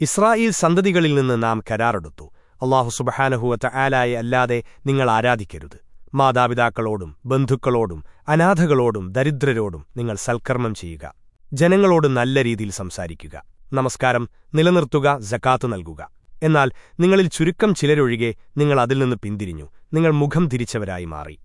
Israel സന്തതികളിൽ നിന്ന് നാം കരാറെടുത്തു. അള്ളാഹു സുബഹാനഹുവറ്റ ആലായെ അല്ലാതെ നിങ്ങൾ ആരാധിക്കരുത്. മാതാപിതാക്കളോടും ബന്ധുക്കളോടും അനാഥകളോടും ദരിദ്രരോടും നിങ്ങൾ സൽക്കർമ്മം ചെയ്യുക. ജനങ്ങളോട് നല്ല രീതിയിൽ സംസാരിക്കുക. നമസ്കാരം നിലനിർത്തുക ജക്കാത്തു നൽകുക. എന്നാൽ നിങ്ങളിൽ ചുരുക്കം ചിലരൊഴികെ നിങ്ങൾ അതിൽ നിന്ന് പിന്തിരിഞ്ഞു. നിങ്ങൾ മുഖം തിരിച്ചവരായി മാറി.